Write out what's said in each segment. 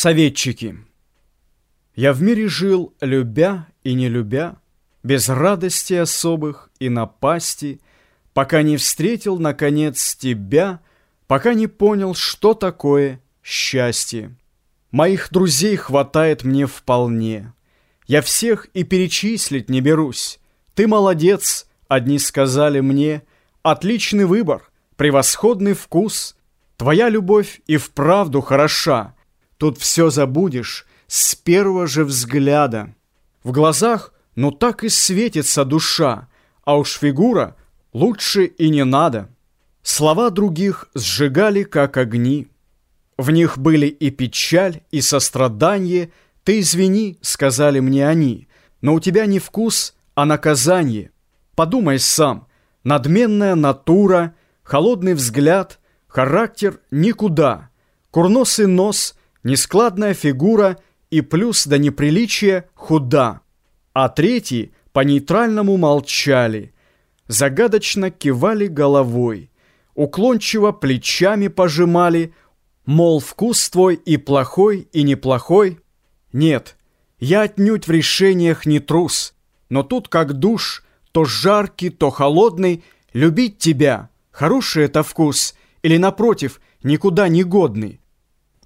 Советчики Я в мире жил, любя и не любя, Без радости особых и напасти, Пока не встретил, наконец, тебя, Пока не понял, что такое счастье. Моих друзей хватает мне вполне. Я всех и перечислить не берусь. Ты молодец, одни сказали мне, Отличный выбор, превосходный вкус. Твоя любовь и вправду хороша — Тут все забудешь с первого же взгляда. В глазах, ну так и светится душа, а уж фигура лучше и не надо. Слова других сжигали, как огни. В них были и печаль, и сострадание. Ты извини, сказали мне они, но у тебя не вкус, а наказание. Подумай сам, надменная натура, холодный взгляд, характер никуда, курносый нос — нескладная фигура и плюс до неприличия худа, а третьи по нейтральному молчали, загадочно кивали головой, уклончиво плечами пожимали, мол, вкус твой и плохой, и неплохой. Нет, я отнюдь в решениях не трус, но тут как душ, то жаркий, то холодный, любить тебя, хороший это вкус, или, напротив, никуда не годный.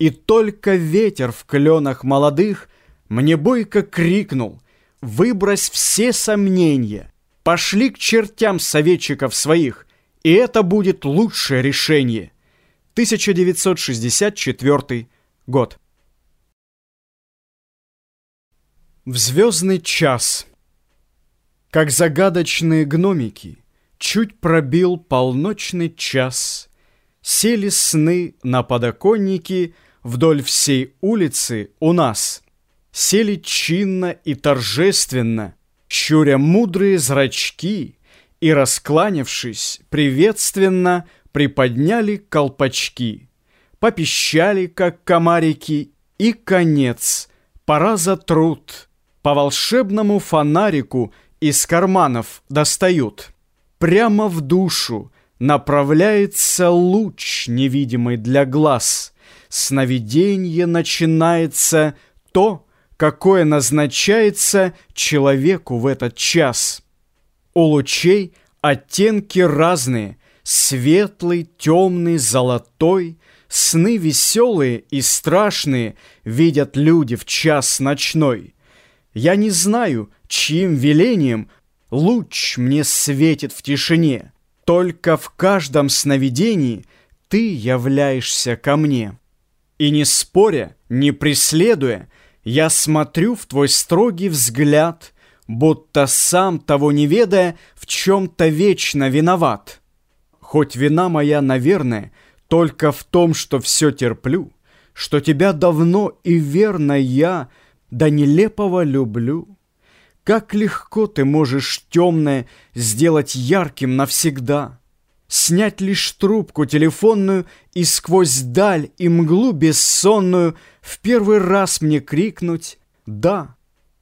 И только ветер в кленах молодых Мне бойко крикнул Выбрось все сомнения Пошли к чертям советчиков своих И это будет лучшее решение 1964 год. В звездный час Как загадочные гномики Чуть пробил полночный час Сели сны на подоконники вдоль всей улицы у нас. Сели чинно и торжественно, щуря мудрые зрачки, и, раскланявшись, приветственно приподняли колпачки, попищали, как комарики, и конец, пора за труд, по волшебному фонарику из карманов достают. Прямо в душу направляется луч, невидимый для глаз — сновиденье начинается то, какое назначается человеку в этот час. У лучей оттенки разные, светлый, темный, золотой, сны веселые и страшные видят люди в час ночной. Я не знаю, чьим велением луч мне светит в тишине, только в каждом сновидении ты являешься ко мне. И не споря, не преследуя, я смотрю в твой строгий взгляд, будто сам того не ведая, в чем-то вечно виноват. Хоть вина моя, наверное, только в том, что все терплю, что тебя давно и верно я до нелепого люблю. Как легко ты можешь темное сделать ярким навсегда — снять лишь трубку телефонную и сквозь даль и мглу бессонную в первый раз мне крикнуть «Да!».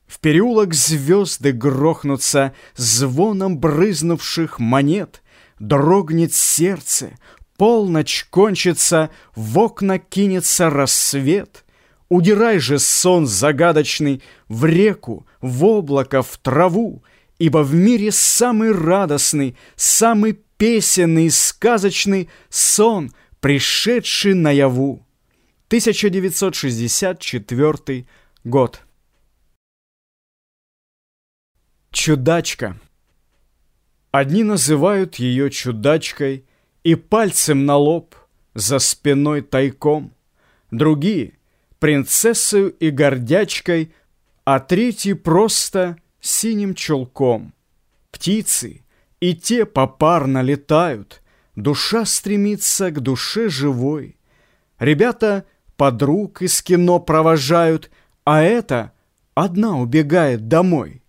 В переулок звезды грохнутся звоном брызнувших монет, дрогнет сердце, полночь кончится, в окна кинется рассвет. Удирай же, сон загадочный, в реку, в облако, в траву, ибо в мире самый радостный, самый песенный, сказочный сон, пришедший наяву. 1964 год. Чудачка. Одни называют ее чудачкой и пальцем на лоб, за спиной тайком. Другие — принцессою и гордячкой, а третьи просто синим чулком. Птицы — и те попарно летают, душа стремится к душе живой. Ребята подруг из кино провожают, а эта одна убегает домой.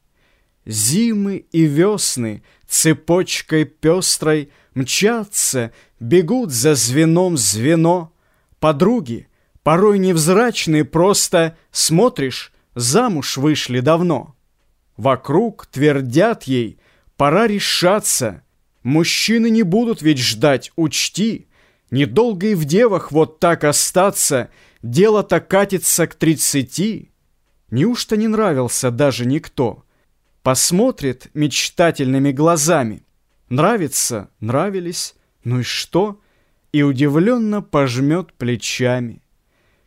Зимы и весны цепочкой пестрой мчатся, бегут за звеном звено. Подруги, порой невзрачные, просто смотришь, замуж вышли давно. Вокруг твердят ей — Пора решаться. Мужчины не будут ведь ждать, учти. Недолго и в девах вот так остаться, Дело-то катится к тридцати. Неужто не нравился даже никто? Посмотрит мечтательными глазами. Нравится, нравились, ну и что? И удивленно пожмет плечами.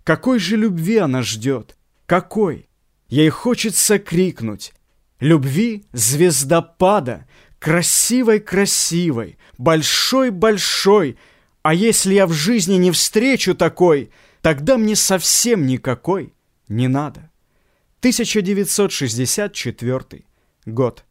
Какой же любви она ждет? Какой? Ей хочется крикнуть. Любви звездопада, красивой-красивой, большой-большой, а если я в жизни не встречу такой, тогда мне совсем никакой не надо. 1964 год.